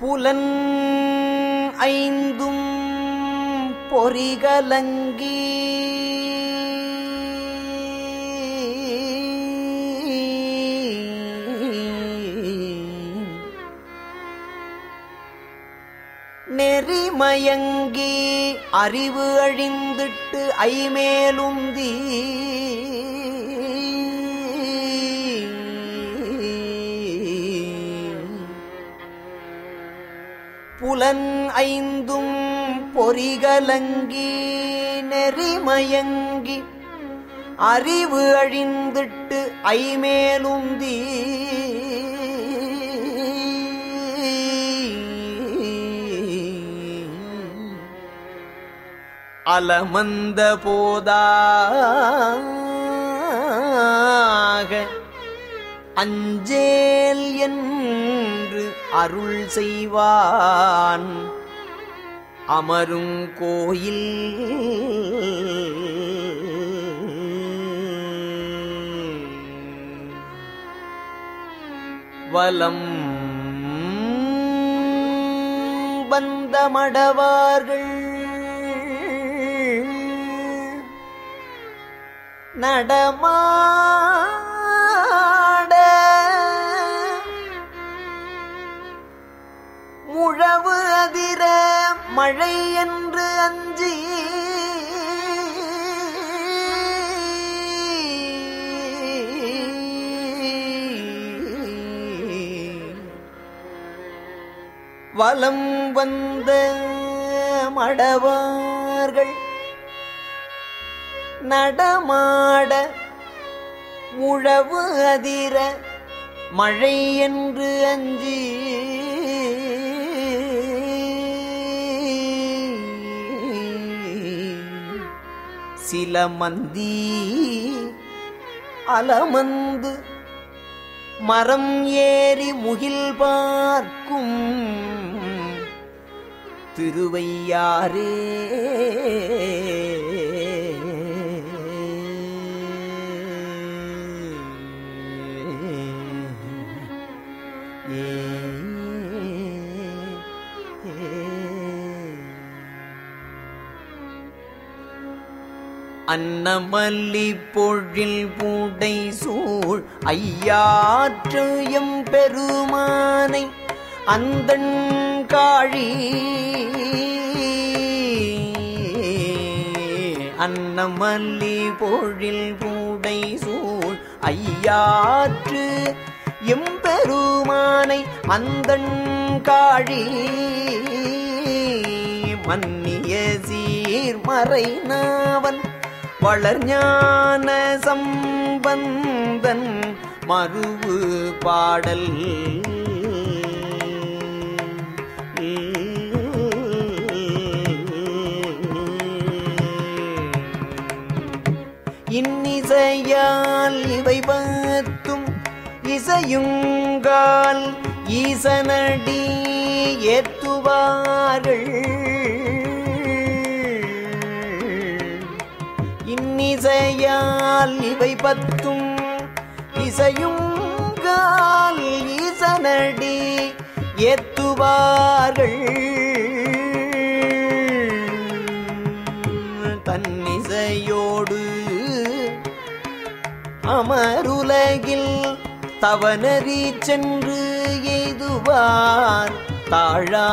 புலன் ஐந்தும் பொறிகலங்கி. நெறிமயங்கி அறிவு அழிந்திட்டு ஐமேலுந்தி புலன் ஐந்தும் பொறிகலங்கி நெறிமயங்கி அறிவு அழிந்திட்டு ஐமேலுந்தி அலமந்த போதா அஞ்சேல் என்று அருள் செய்வான். அமரும் கோயில் வலம் வந்த மடவார்கள் நடமாட மழை என்று அஞ்சி வலம் வந்த மடவார்கள் நடமாட உழவு அதிர மழை என்று அஞ்சி சில மந்தி அலமந்து மரம் ஏறி முகில் பார்க்கும் திருவையாரே அன்னமல்லி பொழில் பூடை சூழ் ஐயாற்று எம் பெருமானை அந்தன் காழி. அன்னமல்லி பொழில் பூடை சூழ் ஐயாற்று எம்பெருமானை அந்தன் காழி. மன்னிய சீர்மறை நாவன் வளர்ஞான சம்பந்தன் மறுவு பாடல். இன்னிசையால் இவை பத்தும் இசையுங்கால் ஈசனடி ஏத்துவார்கள். இசையால் இவை பத்தும் இசையும் கால் ஈசனடி ஏத்துவார்கள். தன்னிசையோடு அமருலகில் தவனறி சென்று எய்துவார் தாழா.